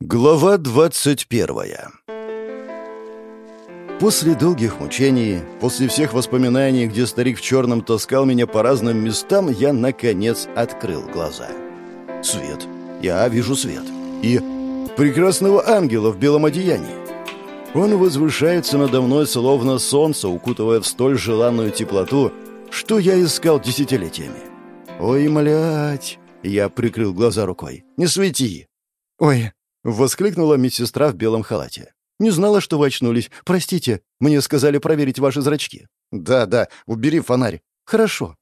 Глава 21 После долгих мучений, после всех воспоминаний, где старик в черном таскал меня по разным местам, я, наконец, открыл глаза. Свет. Я вижу свет. И прекрасного ангела в белом одеянии. Он возвышается надо мной, словно солнце, укутывая в столь желанную теплоту, что я искал десятилетиями. «Ой, млять!» Я прикрыл глаза рукой. «Не свети!» «Ой!» — воскликнула медсестра в белом халате. «Не знала, что вы очнулись. Простите, мне сказали проверить ваши зрачки». «Да, да, убери фонарь». «Хорошо».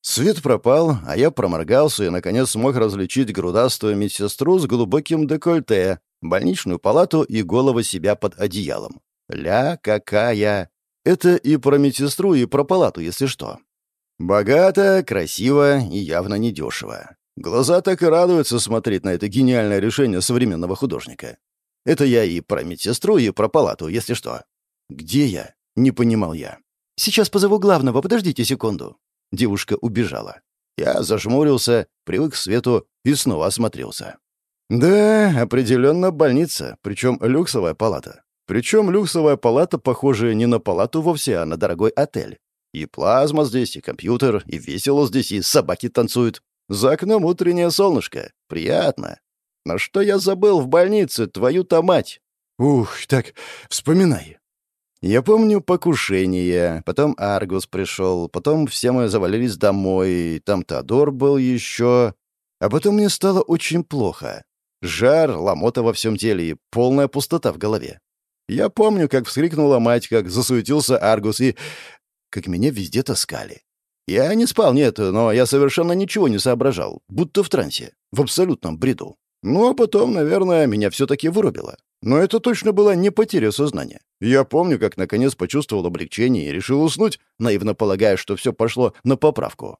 Свет пропал, а я проморгался и, наконец, смог различить грудастую медсестру с глубоким декольте, больничную палату и голову себя под одеялом. Ля какая! Это и про медсестру, и про палату, если что. Богато, красиво и явно недешево. Глаза так и радуются смотреть на это гениальное решение современного художника. Это я и про медсестру, и про палату, если что. Где я? Не понимал я. Сейчас позову главного, подождите секунду. Девушка убежала. Я зажмурился, привык к свету и снова осмотрелся. Да, определенно больница, причем люксовая палата. Причем люксовая палата, похожая не на палату вовсе, а на дорогой отель. И плазма здесь, и компьютер, и весело здесь, и собаки танцуют. За окном утреннее солнышко. Приятно. Но что я забыл в больнице, твою-то мать? Ух, так, вспоминай. Я помню покушение, потом Аргус пришел, потом все мы завалились домой, там Тодор был еще... А потом мне стало очень плохо. Жар, ломота во всем теле и полная пустота в голове. Я помню, как вскрикнула мать, как засуетился Аргус и... как меня везде таскали. Я не спал, нет, но я совершенно ничего не соображал, будто в трансе, в абсолютном бреду. Ну, а потом, наверное, меня все-таки вырубило. Но это точно была не потеря сознания. Я помню, как наконец почувствовал облегчение и решил уснуть, наивно полагая, что все пошло на поправку.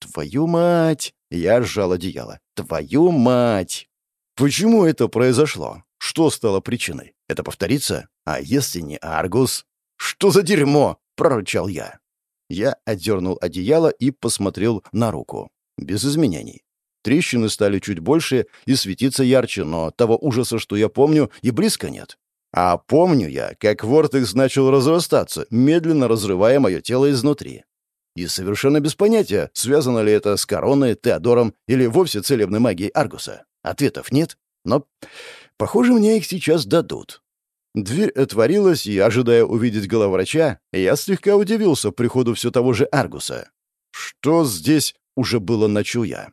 «Твою мать!» — я сжал одеяло. «Твою мать!» Почему это произошло? Что стало причиной? Это повторится? А если не Аргус? «Что за дерьмо?» — прорычал я. Я отдернул одеяло и посмотрел на руку. Без изменений. Трещины стали чуть больше и светиться ярче, но того ужаса, что я помню, и близко нет. А помню я, как вортекс начал разрастаться, медленно разрывая мое тело изнутри. И совершенно без понятия, связано ли это с короной, Теодором или вовсе целебной магией Аргуса. Ответов нет, но, похоже, мне их сейчас дадут. Дверь отворилась, и, ожидая увидеть главврача, я слегка удивился приходу все того же Аргуса. Что здесь уже было начал я?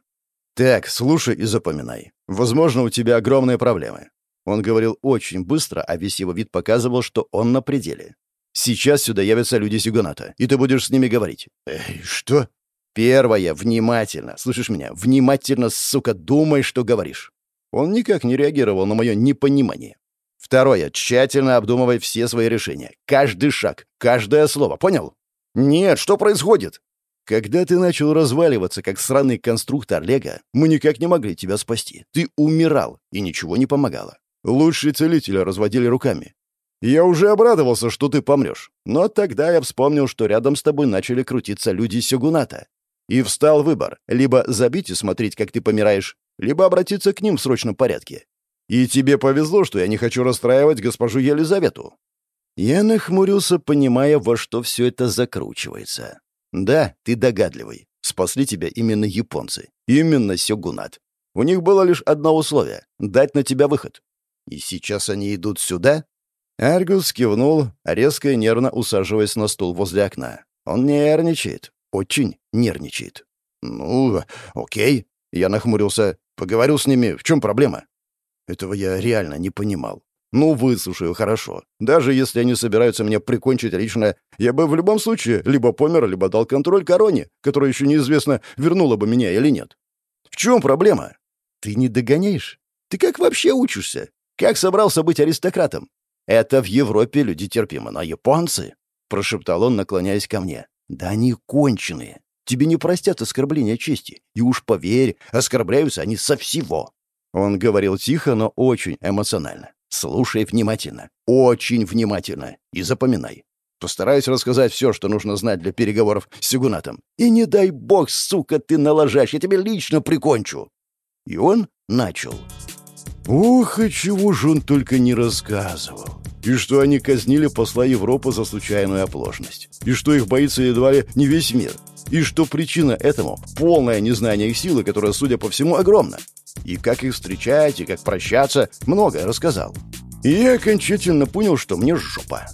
«Так, слушай и запоминай. Возможно, у тебя огромные проблемы». Он говорил очень быстро, а весь его вид показывал, что он на пределе. «Сейчас сюда явятся люди Сигуната, и ты будешь с ними говорить». «Эй, что?» «Первое, внимательно. Слышишь меня? Внимательно, сука, думай, что говоришь». Он никак не реагировал на мое непонимание. Второе. Тщательно обдумывай все свои решения. Каждый шаг, каждое слово. Понял? Нет, что происходит? Когда ты начал разваливаться, как сраный конструктор Лего, мы никак не могли тебя спасти. Ты умирал, и ничего не помогало. Лучшие целители разводили руками. Я уже обрадовался, что ты помрешь. Но тогда я вспомнил, что рядом с тобой начали крутиться люди Сёгуната. И встал выбор — либо забить и смотреть, как ты помираешь, либо обратиться к ним в срочном порядке. И тебе повезло, что я не хочу расстраивать госпожу Елизавету». Я нахмурился, понимая, во что все это закручивается. «Да, ты догадливый. Спасли тебя именно японцы. Именно Сёгунат. У них было лишь одно условие — дать на тебя выход. И сейчас они идут сюда?» Аргус кивнул, резко и нервно усаживаясь на стул возле окна. Он нервничает. Очень нервничает. «Ну, окей». Я нахмурился. «Поговорю с ними. В чем проблема?» Этого я реально не понимал. Ну, выслушаю, хорошо. Даже если они собираются меня прикончить лично, я бы в любом случае либо помер, либо дал контроль короне, которая еще неизвестно, вернула бы меня или нет. В чем проблема? Ты не догоняешь? Ты как вообще учишься? Как собрался быть аристократом? Это в Европе люди терпимы, но японцы? Прошептал он, наклоняясь ко мне. Да они конченые. Тебе не простят оскорбления чести. И уж поверь, оскорбляются они со всего. Он говорил тихо, но очень эмоционально. «Слушай внимательно. Очень внимательно. И запоминай. Постараюсь рассказать все, что нужно знать для переговоров с Сигунатом. И не дай бог, сука, ты налажаешь, я тебя лично прикончу». И он начал. Ох, и чего же он только не рассказывал. И что они казнили посла Европы за случайную оплошность. И что их боится едва ли не весь мир. И что причина этому — полное незнание их силы, которая, судя по всему, огромна. И как их встречать, и как прощаться, многое рассказал. И я окончательно понял, что мне жопа.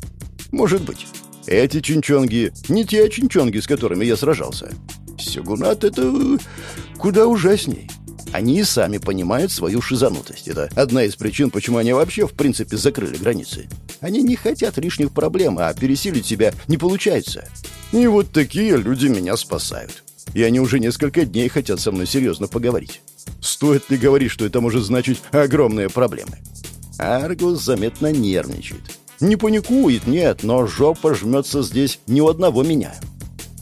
Может быть. Эти чинчонги не те чинчонги, с которыми я сражался. Сёгунат — это куда ужасней. Они и сами понимают свою шизанутость. Это одна из причин, почему они вообще, в принципе, закрыли границы. Они не хотят лишних проблем, а пересилить себя не получается. И вот такие люди меня спасают. И они уже несколько дней хотят со мной серьезно поговорить. Стоит ли говорить, что это может значить огромные проблемы? Аргус заметно нервничает. Не паникует, нет, но жопа жмется здесь ни у одного меня.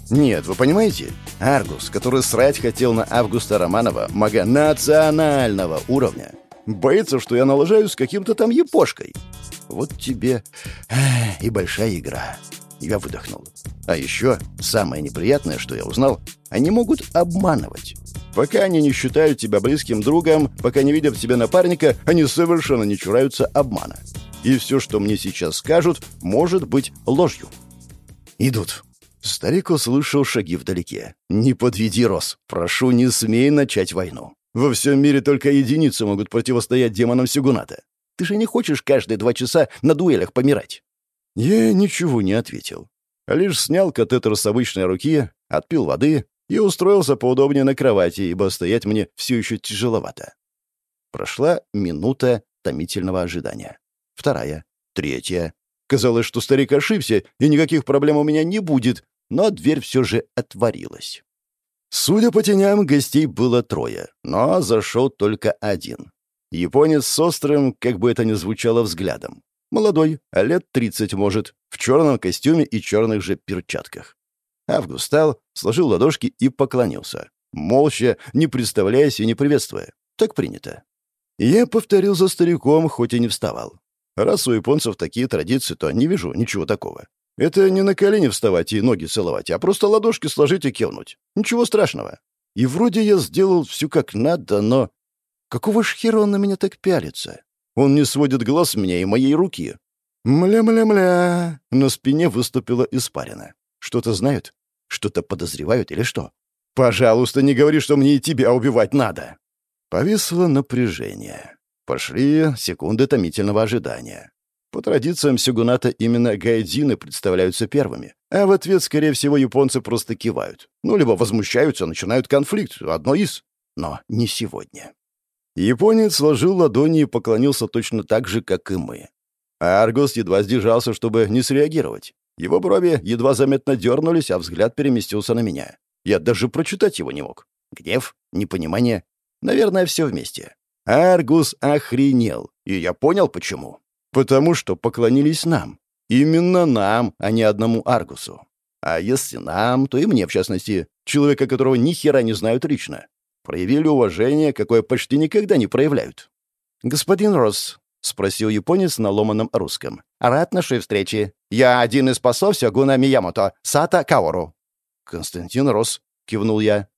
Нет, вы понимаете? Аргус, который срать хотел на Августа Романова, мага национального уровня, боится, что я налажаю с каким-то там епошкой. Вот тебе и большая игра. Я выдохнул. А еще самое неприятное, что я узнал, они могут обманывать. Пока они не считают тебя близким другом, пока не видят в тебе напарника, они совершенно не чураются обмана. И все, что мне сейчас скажут, может быть ложью. Идут. Старик услышал шаги вдалеке. «Не подведи, Рос. Прошу, не смей начать войну. Во всем мире только единицы могут противостоять демонам Сигуната. Ты же не хочешь каждые два часа на дуэлях помирать?» Я ничего не ответил. Лишь снял катетер с обычной руки, отпил воды и устроился поудобнее на кровати, ибо стоять мне все еще тяжеловато. Прошла минута томительного ожидания. Вторая, третья. Казалось, что старик ошибся, и никаких проблем у меня не будет, но дверь все же отворилась. Судя по теням, гостей было трое, но зашел только один. Японец с острым, как бы это ни звучало, взглядом. Молодой, лет тридцать может, в черном костюме и черных же перчатках. Август встал, сложил ладошки и поклонился. Молча, не представляясь и не приветствуя. Так принято. Я повторил за стариком, хоть и не вставал. Раз у японцев такие традиции, то не вижу ничего такого. Это не на колени вставать и ноги целовать, а просто ладошки сложить и кивнуть. Ничего страшного. И вроде я сделал все как надо, но... Какого ж хера он на меня так пялится? Он не сводит глаз с меня и моей руки. Мля-мля-мля. На спине выступила испарина. Что-то знают? Что-то подозревают или что? Пожалуйста, не говори, что мне и тебя убивать надо. Повисло напряжение. Пошли секунды томительного ожидания. По традициям Сюгуната именно гайдзины представляются первыми, а в ответ, скорее всего, японцы просто кивают. Ну, либо возмущаются, начинают конфликт, одно из. Но не сегодня. Японец сложил ладони и поклонился точно так же, как и мы. А Аргос едва сдержался, чтобы не среагировать. Его брови едва заметно дернулись, а взгляд переместился на меня. Я даже прочитать его не мог. Гнев, непонимание. Наверное, все вместе. Аргус охренел, и я понял, почему. Потому что поклонились нам. Именно нам, а не одному Аргусу. А если нам, то и мне, в частности, человека, которого ни хера не знают лично. Проявили уважение, какое почти никогда не проявляют. «Господин Росс», — спросил японец на ломаном русском, — «рад нашей встрече. Я один из послов Сёгуна Миямото, Сата Каору». «Константин Росс», — кивнул я.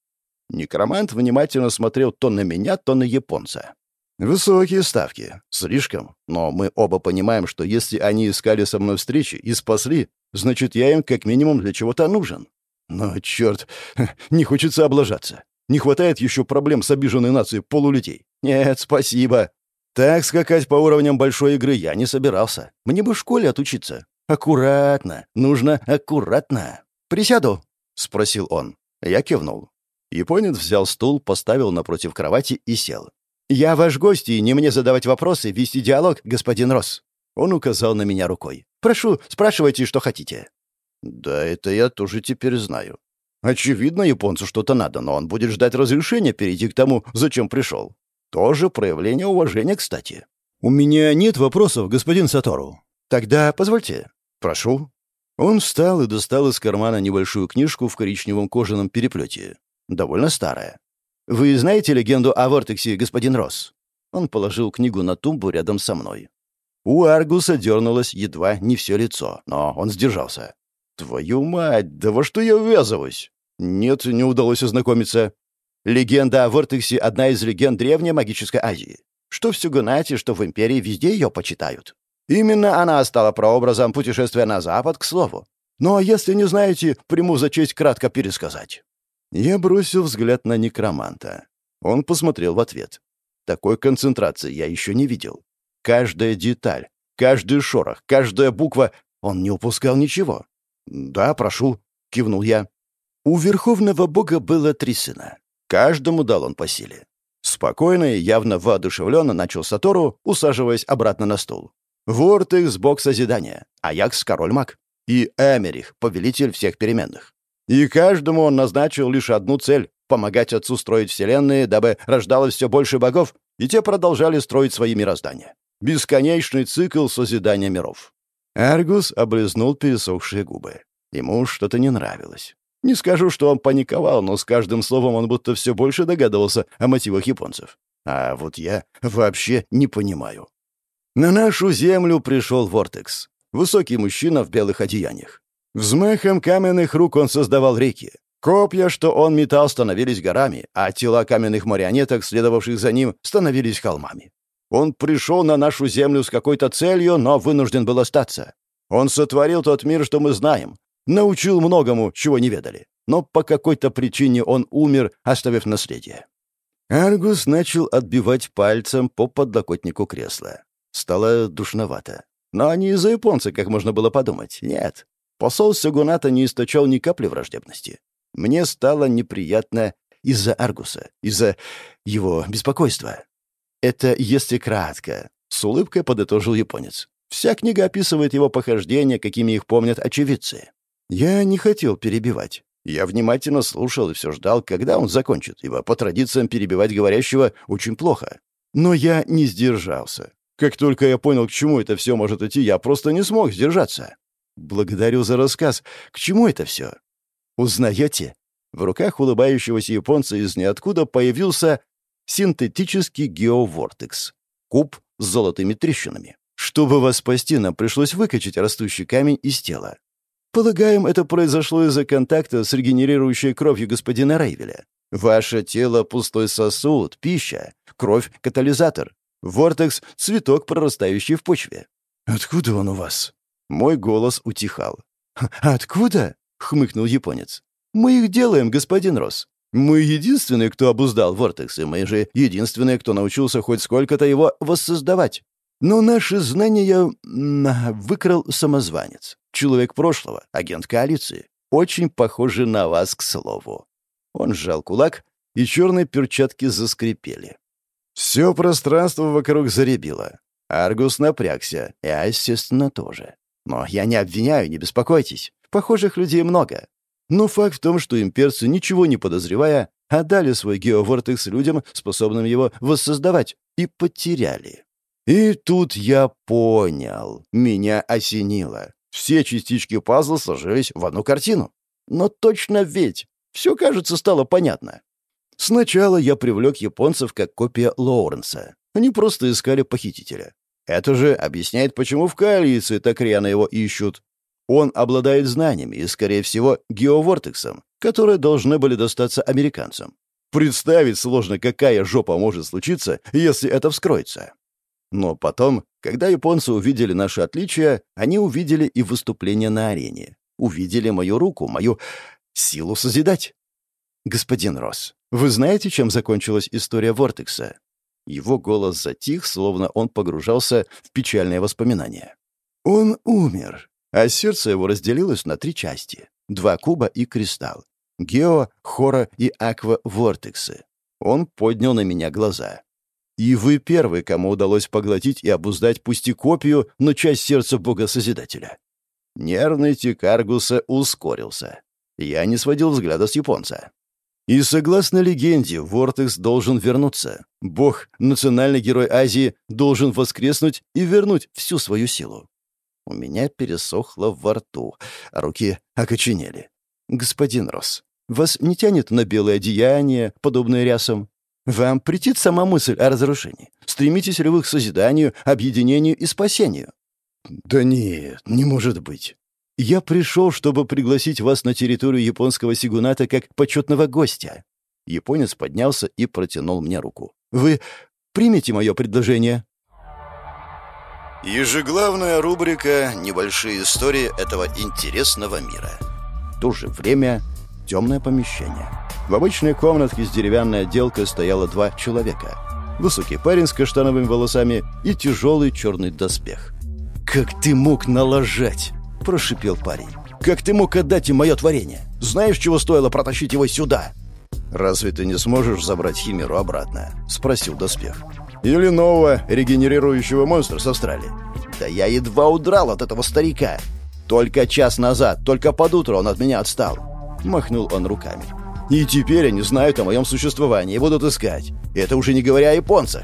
Некромант внимательно смотрел то на меня, то на японца. Высокие ставки. Слишком. Но мы оба понимаем, что если они искали со мной встречи и спасли, значит, я им как минимум для чего-то нужен. Но, черт, не хочется облажаться. Не хватает еще проблем с обиженной нацией полулюдей. Нет, спасибо. Так скакать по уровням большой игры я не собирался. Мне бы в школе отучиться. Аккуратно. Нужно аккуратно. «Присяду?» — спросил он. Я кивнул. Японец взял стул, поставил напротив кровати и сел. «Я ваш гость, и не мне задавать вопросы, вести диалог, господин Росс». Он указал на меня рукой. «Прошу, спрашивайте, что хотите». «Да это я тоже теперь знаю. Очевидно, японцу что-то надо, но он будет ждать разрешения перейти к тому, зачем пришел. Тоже проявление уважения, кстати». «У меня нет вопросов, господин Сатору». «Тогда позвольте». «Прошу». Он встал и достал из кармана небольшую книжку в коричневом кожаном переплете. Довольно старая. «Вы знаете легенду о Вортексе, господин Росс?» Он положил книгу на тумбу рядом со мной. У Аргуса дернулось едва не все лицо, но он сдержался. «Твою мать, да во что я ввязываюсь?» «Нет, не удалось ознакомиться. Легенда о Вортексе — одна из легенд древней магической Азии. Что в Сюгунате, что в Империи, везде ее почитают. Именно она стала прообразом путешествия на Запад, к слову. Но если не знаете, приму за честь кратко пересказать». Я бросил взгляд на некроманта. Он посмотрел в ответ. Такой концентрации я еще не видел. Каждая деталь, каждый шорох, каждая буква — он не упускал ничего. «Да, прошу», — кивнул я. У Верховного Бога было три сына. Каждому дал он по силе. Спокойно и явно воодушевленно начал Сатору, усаживаясь обратно на стул. Вортекс — бог созидания, Аякс — король-маг, и Эмерих — повелитель всех переменных. И каждому он назначил лишь одну цель — помогать отцу строить вселенные, дабы рождалось все больше богов, и те продолжали строить свои мироздания. Бесконечный цикл созидания миров. Аргус облизнул пересохшие губы. Ему что-то не нравилось. Не скажу, что он паниковал, но с каждым словом он будто все больше догадывался о мотивах японцев. А вот я вообще не понимаю. На нашу землю пришел Вортекс. Высокий мужчина в белых одеяниях. Взмахом каменных рук он создавал реки. Копья, что он метал, становились горами, а тела каменных марионеток, следовавших за ним, становились холмами. Он пришел на нашу землю с какой-то целью, но вынужден был остаться. Он сотворил тот мир, что мы знаем, научил многому, чего не ведали. Но по какой-то причине он умер, оставив наследие. Аргус начал отбивать пальцем по подлокотнику кресла. Стало душновато. Но не из-за японца, как можно было подумать. Нет, Посол Сагуната не источал ни капли враждебности. Мне стало неприятно из-за Аргуса, из-за его беспокойства. Это если кратко. С улыбкой подытожил японец. Вся книга описывает его похождения, какими их помнят очевидцы. Я не хотел перебивать. Я внимательно слушал и все ждал, когда он закончит, ибо по традициям перебивать говорящего очень плохо. Но я не сдержался. Как только я понял, к чему это все может идти, я просто не смог сдержаться. «Благодарю за рассказ. К чему это все?» «Узнаете?» В руках улыбающегося японца из ниоткуда появился синтетический геовортекс. Куб с золотыми трещинами. Чтобы вас спасти, нам пришлось выкачать растущий камень из тела. Полагаем, это произошло из-за контакта с регенерирующей кровью господина Рейвеля. Ваше тело — пустой сосуд, пища, кровь — катализатор. Вортекс — цветок, прорастающий в почве. Откуда он у вас? Мой голос утихал. «Откуда?» — хмыкнул японец. «Мы их делаем, господин Росс. Мы единственные, кто обуздал Вортекс, и мы же единственные, кто научился хоть сколько-то его воссоздавать. Но наши знания выкрал самозванец. Человек прошлого, агент коалиции. Очень похожий на вас, к слову». Он сжал кулак, и черные перчатки заскрипели. Все пространство вокруг заребило. Аргус напрягся, я, естественно, тоже. Но я не обвиняю, не беспокойтесь. Похожих людей много. Но факт в том, что имперцы, ничего не подозревая, отдали свой геовортекс людям, способным его воссоздавать, и потеряли. И тут я понял. Меня осенило. Все частички пазла сложились в одну картину. Но точно ведь. Все, кажется, стало понятно. Сначала я привлек японцев как копия Лоуренса. Они просто искали похитителя. Это же объясняет, почему в коалиции так рьяно его ищут. Он обладает знаниями и, скорее всего, геовортексом, которые должны были достаться американцам. Представить сложно, какая жопа может случиться, если это вскроется. Но потом, когда японцы увидели наши отличия, они увидели и выступление на арене. Увидели мою руку, мою силу созидать. Господин Росс, вы знаете, чем закончилась история Вортекса? Его голос затих, словно он погружался в печальные воспоминания. Он умер, а сердце его разделилось на три части. Два куба и кристалл. Гео, Хора и Аква Вортексы. Он поднял на меня глаза. И вы первый, кому удалось поглотить и обуздать пусть и копию, но часть сердца Бога-Созидателя. Нервный тик Аргуса ускорился. Я не сводил взгляда с японца. И согласно легенде, Вортекс должен вернуться. Бог, национальный герой Азии, должен воскреснуть и вернуть всю свою силу. У меня пересохло во рту, а руки окоченели. «Господин Росс, вас не тянет на белое одеяние, подобное рясам? Вам претит сама мысль о разрушении? Стремитесь ли вы к созиданию, объединению и спасению?» «Да нет, не может быть. Я пришел, чтобы пригласить вас на территорию японского сигуната как почетного гостя». Японец поднялся и протянул мне руку. «Вы примите мое предложение?» Ежеглавная рубрика «Небольшие истории этого интересного мира». В то же время темное помещение. В обычной комнатке с деревянной отделкой стояло два человека. Высокий парень с каштановыми волосами и тяжелый черный доспех. «Как ты мог налажать?» – прошипел парень. «Как ты мог отдать им мое творение? Знаешь, чего стоило протащить его сюда?» «Разве ты не сможешь забрать Химеру обратно?» — спросил Доспех. «Или нового регенерирующего монстра с Австралии?» «Да я едва удрал от этого старика. Только час назад, только под утро он от меня отстал». Махнул он руками. «И теперь они знают о моем существовании и будут искать. Это уже не говоря о японцах.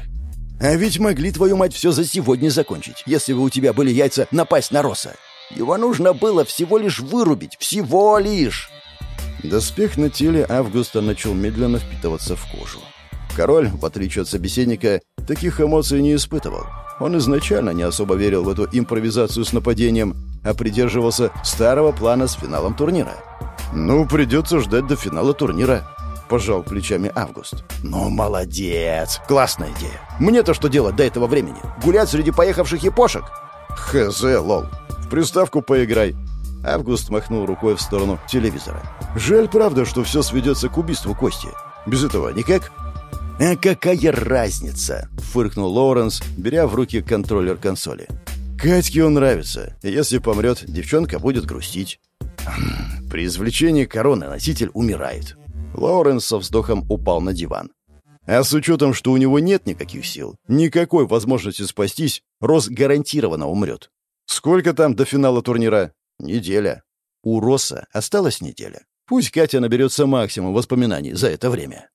А ведь могли, твою мать, все за сегодня закончить, если бы у тебя были яйца напасть на Роса. Его нужно было всего лишь вырубить. Всего лишь!» Доспех на теле Августа начал медленно впитываться в кожу. Король, в отличие от собеседника, таких эмоций не испытывал. Он изначально не особо верил в эту импровизацию с нападением, а придерживался старого плана с финалом турнира. «Ну, придется ждать до финала турнира», — пожал плечами Август. «Ну, молодец! Классная идея! Мне-то что делать до этого времени? Гулять среди поехавших япошек?» «Хз, лол! В приставку поиграй!» Август махнул рукой в сторону телевизора. «Жаль, правда, что все сведется к убийству Кости. Без этого никак?» «А какая разница?» — фыркнул Лоуренс, беря в руки контроллер консоли. «Катьке он нравится. Если помрет, девчонка будет грустить». «Хм, «При извлечении короны носитель умирает». Лоуренс со вздохом упал на диван. А с учетом, что у него нет никаких сил, никакой возможности спастись, Рос гарантированно умрет. Сколько там до финала турнира? Неделя. У Росса осталась неделя. Пусть Катя наберется максимум воспоминаний за это время.